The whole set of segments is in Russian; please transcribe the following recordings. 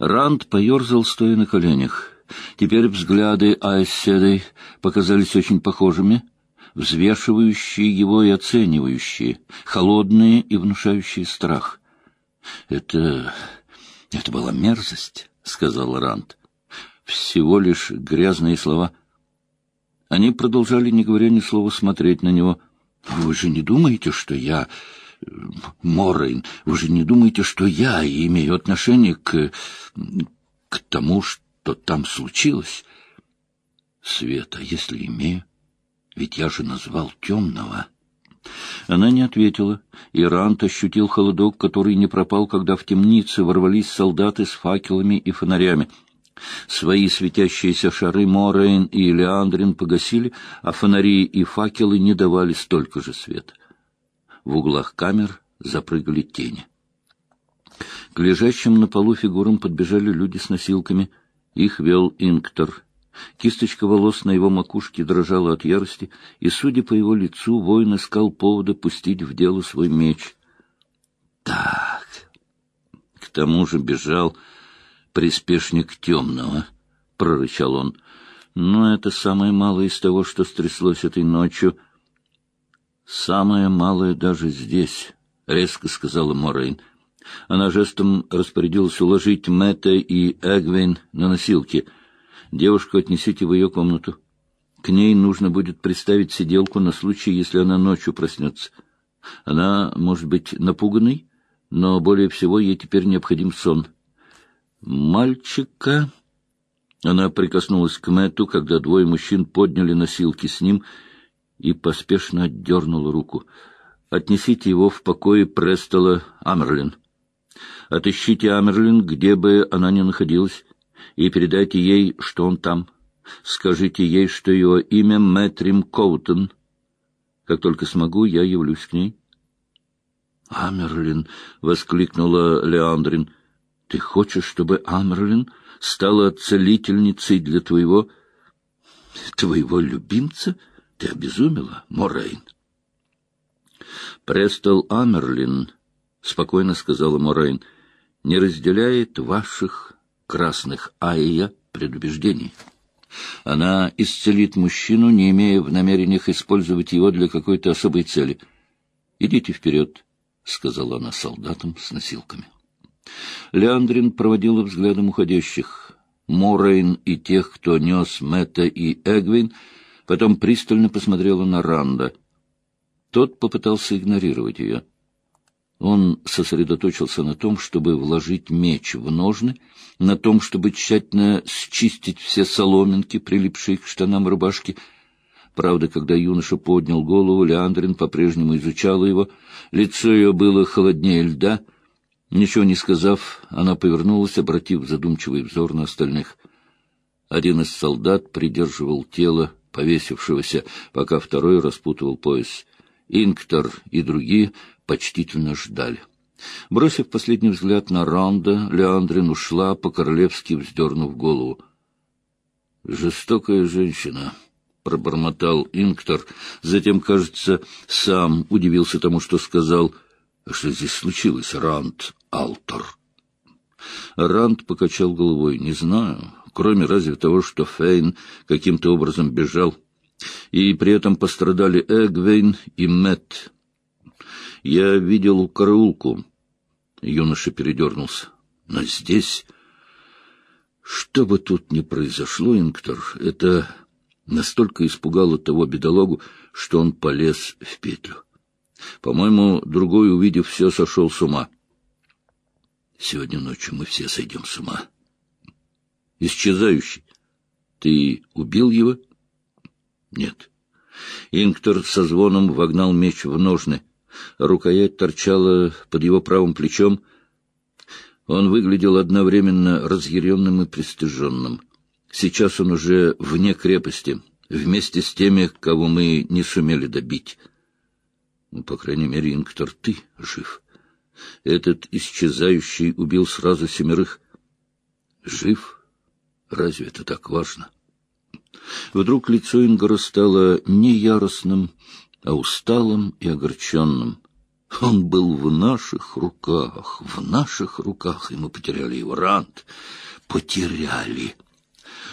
Ранд поерзал, стоя на коленях. Теперь взгляды Айседой показались очень похожими, взвешивающие его и оценивающие, холодные и внушающие страх. «Это... это была мерзость», — сказал Ранд. «Всего лишь грязные слова». Они продолжали, не говоря ни слова, смотреть на него. «Вы же не думаете, что я...» Моррейн, вы же не думаете, что я имею отношение к... к тому, что там случилось? Света, если имею, ведь я же назвал темного. Она не ответила, и Рант ощутил холодок, который не пропал, когда в темнице ворвались солдаты с факелами и фонарями. Свои светящиеся шары Морейн и Леандрин погасили, а фонари и факелы не давали столько же света. В углах камер запрыгали тени. К лежащим на полу фигурам подбежали люди с носилками. Их вел Инктор. Кисточка волос на его макушке дрожала от ярости, и, судя по его лицу, воин искал повода пустить в дело свой меч. Так, к тому же бежал приспешник темного, — прорычал он. Но это самое малое из того, что стряслось этой ночью — «Самое малое даже здесь», — резко сказала Морейн. Она жестом распорядилась уложить Мэтта и Эгвин на носилки. «Девушку отнесите в ее комнату. К ней нужно будет приставить сиделку на случай, если она ночью проснется. Она может быть напуганной, но более всего ей теперь необходим сон. Мальчика...» Она прикоснулась к Мэтту, когда двое мужчин подняли носилки с ним — и поспешно отдернула руку. «Отнесите его в покое Престола Амерлин. Отыщите Амерлин, где бы она ни находилась, и передайте ей, что он там. Скажите ей, что его имя Мэтрим Коутон. Как только смогу, я явлюсь к ней». «Амерлин!» — воскликнула Леандрин. «Ты хочешь, чтобы Амерлин стала целительницей для твоего... твоего любимца?» Ты обезумела, Морейн? Престол Амерлин, — спокойно сказала Морейн, — не разделяет ваших красных айя предубеждений. Она исцелит мужчину, не имея в намерениях использовать его для какой-то особой цели. «Идите вперед», — сказала она солдатам с носилками. Леандрин проводила взглядом уходящих. Морейн и тех, кто нес Мэтта и Эгвин — Потом пристально посмотрела на Ранда. Тот попытался игнорировать ее. Он сосредоточился на том, чтобы вложить меч в ножны, на том, чтобы тщательно счистить все соломинки, прилипшие к штанам рубашки. Правда, когда юноша поднял голову, Леандрин по-прежнему изучала его. Лицо ее было холоднее льда. Ничего не сказав, она повернулась, обратив задумчивый взор на остальных. Один из солдат придерживал тело повесившегося, пока второй распутывал пояс. Инктор и другие почтительно ждали. Бросив последний взгляд на Ранда, Леандрин ушла, по-королевски вздернув голову. «Жестокая женщина», — пробормотал Инктор. Затем, кажется, сам удивился тому, что сказал. «Что здесь случилось, Ранд Алтор?» Ранд покачал головой. «Не знаю кроме разве того, что Фейн каким-то образом бежал. И при этом пострадали Эгвейн и Мэтт. Я видел караулку. Юноша передернулся. Но здесь... Что бы тут ни произошло, Инктор, это настолько испугало того бедолагу, что он полез в петлю. По-моему, другой, увидев все, сошел с ума. Сегодня ночью мы все сойдем с ума исчезающий. Ты убил его? Нет. Инктор со звоном вогнал меч в ножны. Рукоять торчала под его правым плечом. Он выглядел одновременно разъяренным и пристыженным. Сейчас он уже вне крепости, вместе с теми, кого мы не сумели добить. Ну, по крайней мере, Инктор, ты жив. Этот исчезающий убил сразу семерых. Жив? Разве это так важно? Вдруг лицо Ингара стало не яростным, а усталым и огорченным. Он был в наших руках, в наших руках, и мы потеряли его, Рант. Потеряли.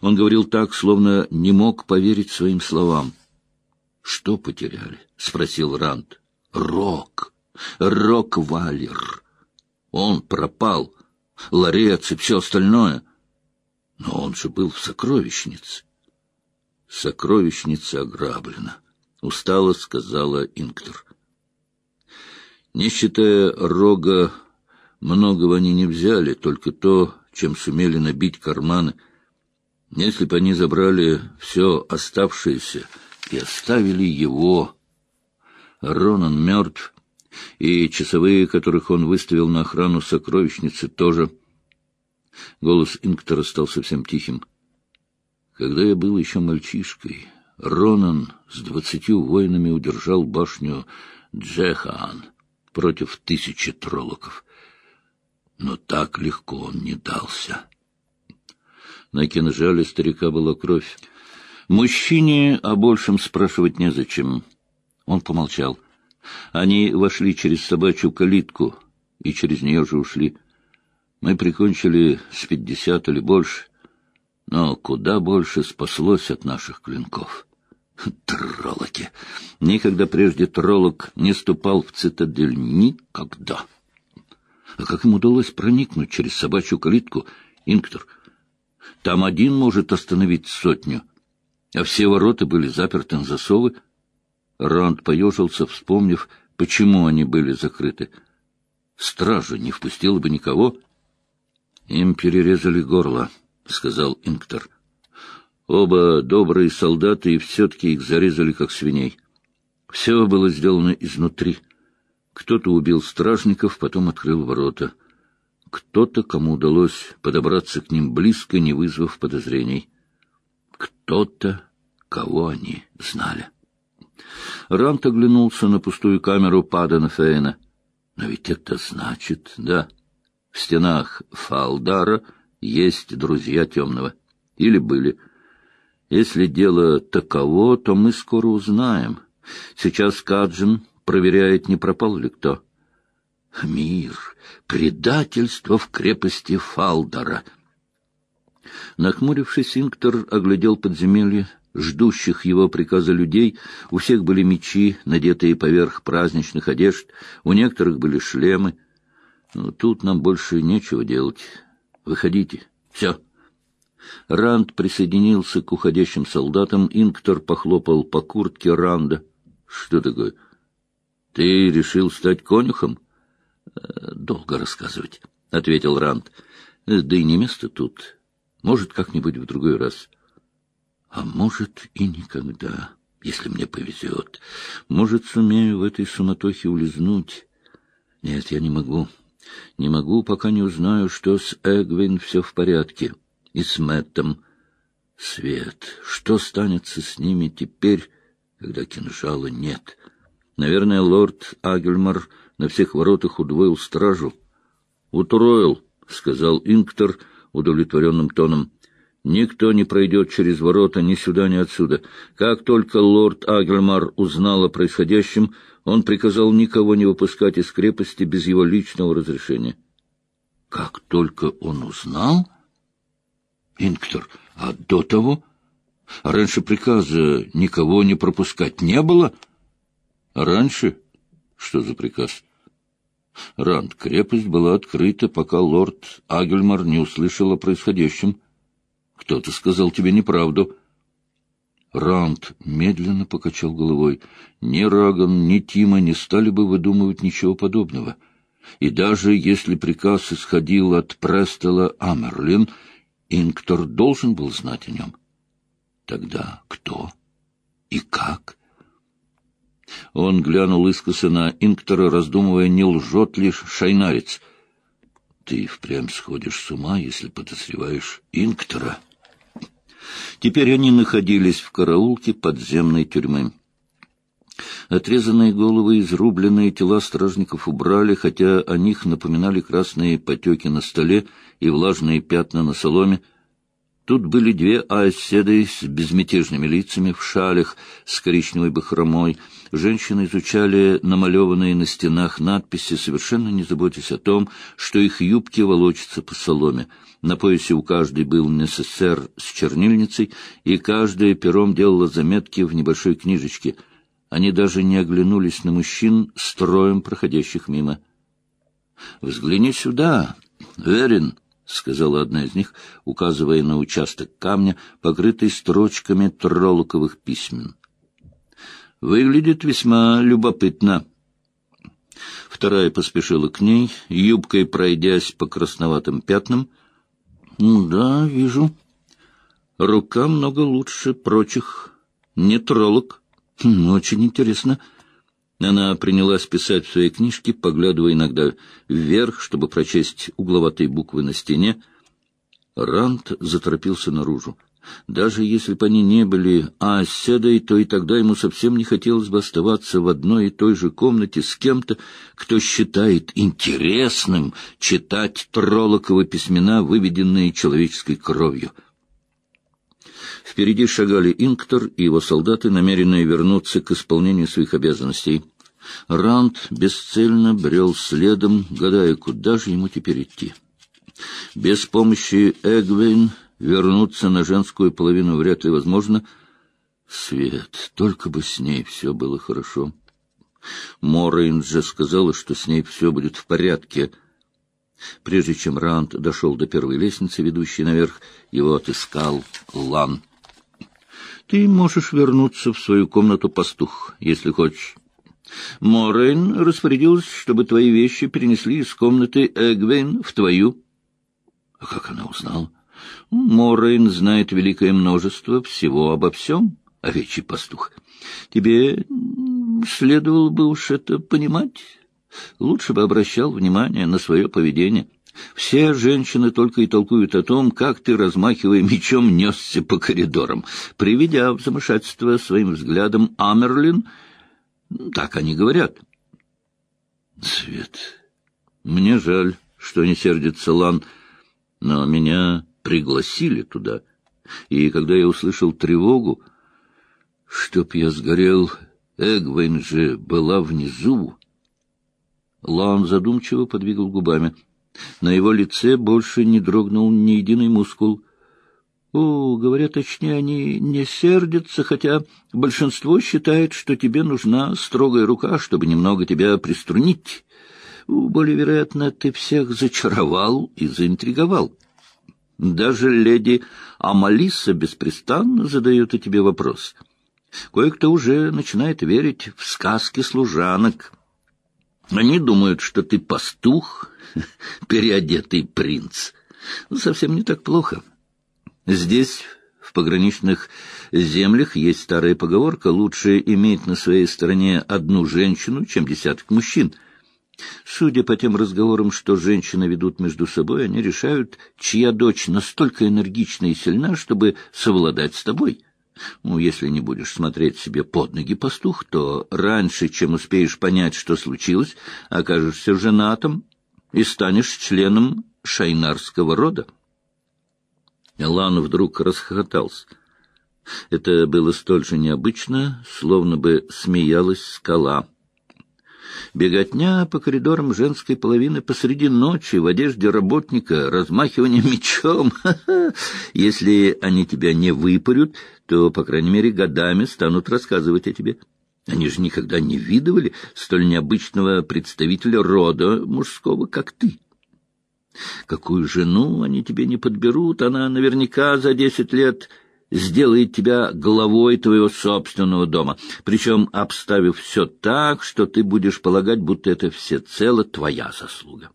Он говорил так, словно не мог поверить своим словам. — Что потеряли? — спросил Рант. — Рок. Рок-валер. Он пропал. Ларец и все остальное. Но он же был в сокровищнице. Сокровищница ограблена, — устало сказала Инктор. Не считая рога, многого они не взяли, только то, чем сумели набить карманы. Если бы они забрали все оставшееся и оставили его, Ронан мертв, и часовые, которых он выставил на охрану сокровищницы, тоже. Голос Инктора стал совсем тихим. Когда я был еще мальчишкой, Ронан с двадцатью воинами удержал башню Джехаан против тысячи троллоков. Но так легко он не дался. На кинжале старика была кровь. Мужчине о большем спрашивать незачем. Он помолчал. Они вошли через собачью калитку и через нее же ушли. Мы прикончили с пятьдесят или больше, но куда больше спаслось от наших клинков. Троллоки! Никогда прежде троллок не ступал в цитадель. Никогда! А как им удалось проникнуть через собачью калитку, Инктор? Там один может остановить сотню, а все ворота были заперты на засовы. Ранд поежился, вспомнив, почему они были закрыты. Стража не впустила бы никого. Им перерезали горло, — сказал Инктор. Оба добрые солдаты, и все-таки их зарезали, как свиней. Все было сделано изнутри. Кто-то убил стражников, потом открыл ворота. Кто-то, кому удалось подобраться к ним близко, не вызвав подозрений. Кто-то, кого они знали. Рант оглянулся на пустую камеру Падена Фейна. Но ведь это значит, да, в стенах Фалдара есть друзья темного. Или были. Если дело таково, то мы скоро узнаем. Сейчас Каджин проверяет, не пропал ли кто. Мир, предательство в крепости Фалдара. Нахмурившись, Инктор оглядел подземелье, ждущих его приказа людей. У всех были мечи, надетые поверх праздничных одежд, у некоторых были шлемы. Ну, тут нам больше нечего делать. Выходите. Все. Ранд присоединился к уходящим солдатам. Инктор похлопал по куртке Ранда. — Что такое? — Ты решил стать конюхом? — Долго рассказывать, — ответил Ранд. — Да и не место тут. Может, как-нибудь в другой раз. — А может, и никогда, если мне повезет. Может, сумею в этой суматохе улизнуть. Нет, я не могу. Не могу, пока не узнаю, что с Эгвин все в порядке. — и с Мэттом. Свет, что станется с ними теперь, когда кинжала нет? Наверное, лорд Агельмар на всех воротах удвоил стражу. — Утроил, — сказал Инктор удовлетворенным тоном. — Никто не пройдет через ворота ни сюда, ни отсюда. Как только лорд Агельмар узнал о происходящем, он приказал никого не выпускать из крепости без его личного разрешения. — Как только он узнал... Инктор, а до того? раньше приказа никого не пропускать не было? Раньше? Что за приказ? Ранд, крепость была открыта, пока лорд Агельмар не услышал о происходящем. Кто-то сказал тебе неправду. Ранд медленно покачал головой. Ни Раган, ни Тима не стали бы выдумывать ничего подобного. И даже если приказ исходил от Престела Амерлин, Инктор должен был знать о нем. Тогда кто и как? Он глянул искоса на Инктора, раздумывая, не лжет лишь шайнарец. Ты впрямь сходишь с ума, если подозреваешь Инктора. Теперь они находились в караулке подземной тюрьмы. Отрезанные головы, изрубленные тела стражников убрали, хотя о них напоминали красные потеки на столе и влажные пятна на соломе. Тут были две оседы с безмятежными лицами, в шалях с коричневой бахромой. Женщины изучали намалеванные на стенах надписи, совершенно не заботясь о том, что их юбки волочатся по соломе. На поясе у каждой был НССР с чернильницей, и каждая пером делала заметки в небольшой книжечке. Они даже не оглянулись на мужчин, строем проходящих мимо. «Взгляни сюда, Верин!» — сказала одна из них, указывая на участок камня, покрытый строчками троллоковых письмен. «Выглядит весьма любопытно». Вторая поспешила к ней, юбкой пройдясь по красноватым пятнам. «Ну да, вижу. Рука много лучше прочих. Не троллок. Хм, очень интересно». Она принялась писать в своей книжке, поглядывая иногда вверх, чтобы прочесть угловатые буквы на стене. Рант заторопился наружу. Даже если бы они не были оседой, то и тогда ему совсем не хотелось бы оставаться в одной и той же комнате с кем-то, кто считает интересным читать троллоковы письмена, выведенные человеческой кровью. Впереди шагали Инктор и его солдаты, намеренные вернуться к исполнению своих обязанностей. Ранд бесцельно брел следом, гадая, куда же ему теперь идти. Без помощи Эгвейн вернуться на женскую половину вряд ли возможно. Свет, только бы с ней все было хорошо. Морейн же сказала, что с ней все будет в порядке. Прежде чем Ранд дошел до первой лестницы, ведущей наверх, его отыскал Лан. «Ты можешь вернуться в свою комнату, пастух, если хочешь. Морейн распорядилась, чтобы твои вещи перенесли из комнаты Эгвейн в твою. А как она узнала? Морейн знает великое множество всего обо всем, овечий пастух. Тебе следовало бы уж это понимать. Лучше бы обращал внимание на свое поведение. Все женщины только и толкуют о том, как ты, размахивая мечом, несся по коридорам. Приведя в замешательство своим взглядом Амерлин, так они говорят. Свет, мне жаль, что не сердится Лан, но меня пригласили туда. И когда я услышал тревогу, чтоб я сгорел, Эгвейн же была внизу. Лан задумчиво подвигал губами. На его лице больше не дрогнул ни единый мускул — о, говоря точнее, они не сердятся, хотя большинство считает, что тебе нужна строгая рука, чтобы немного тебя приструнить. Более вероятно, ты всех зачаровал и заинтриговал. Даже леди Амалиса беспрестанно задает о тебе вопрос. Кое-кто уже начинает верить в сказки служанок. Они думают, что ты пастух, переодетый принц. Совсем не так плохо. Здесь, в пограничных землях, есть старая поговорка «лучше иметь на своей стороне одну женщину, чем десяток мужчин». Судя по тем разговорам, что женщины ведут между собой, они решают, чья дочь настолько энергична и сильна, чтобы совладать с тобой. Ну, если не будешь смотреть себе под ноги, пастух, то раньше, чем успеешь понять, что случилось, окажешься женатым и станешь членом шайнарского рода. Лан вдруг расхохотался. Это было столь же необычно, словно бы смеялась скала. Беготня по коридорам женской половины посреди ночи в одежде работника, размахивание мечом. Если они тебя не выпарют, то, по крайней мере, годами станут рассказывать о тебе. Они же никогда не видывали столь необычного представителя рода мужского, как ты. Какую жену они тебе не подберут, она наверняка за десять лет сделает тебя главой твоего собственного дома, причем обставив все так, что ты будешь полагать, будто это всецело твоя заслуга.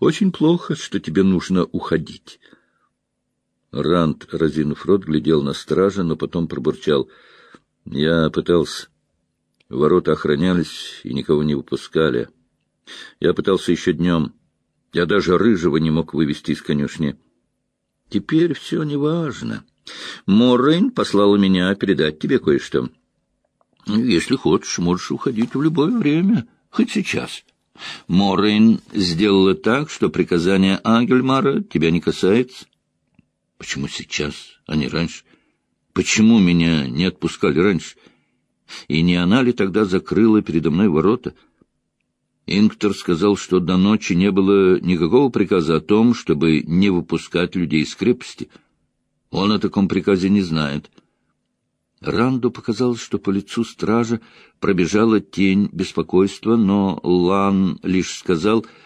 Очень плохо, что тебе нужно уходить. Ранд, разинув рот, глядел на стража, но потом пробурчал. Я пытался. Ворота охранялись и никого не выпускали. Я пытался еще днем. Я даже рыжего не мог вывести из конюшни. Теперь все неважно. Моррейн послала меня передать тебе кое-что. Если хочешь, можешь уходить в любое время, хоть сейчас. Моррейн сделала так, что приказание Ангельмара тебя не касается. Почему сейчас, а не раньше? Почему меня не отпускали раньше? И не она ли тогда закрыла передо мной ворота? Инктор сказал, что до ночи не было никакого приказа о том, чтобы не выпускать людей из крепости. Он о таком приказе не знает. Ранду показалось, что по лицу стража пробежала тень беспокойства, но Лан лишь сказал —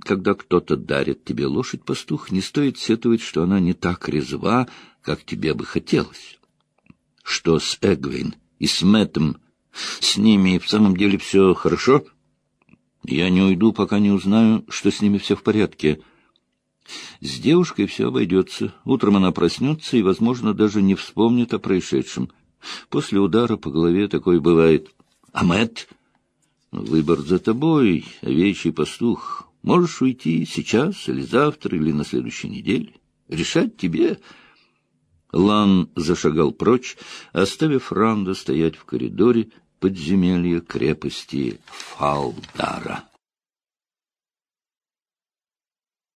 когда кто-то дарит тебе лошадь, пастух, не стоит сетовать, что она не так резва, как тебе бы хотелось. Что с Эгвин и с Мэттом? С ними в самом деле все хорошо? Я не уйду, пока не узнаю, что с ними все в порядке. С девушкой все обойдется. Утром она проснется и, возможно, даже не вспомнит о происшедшем. После удара по голове такое бывает. А Мэтт? Выбор за тобой, овечий пастух. Можешь уйти сейчас или завтра или на следующей неделе. Решать тебе. Лан зашагал прочь, оставив Ранда стоять в коридоре подземелья крепости Фалдара.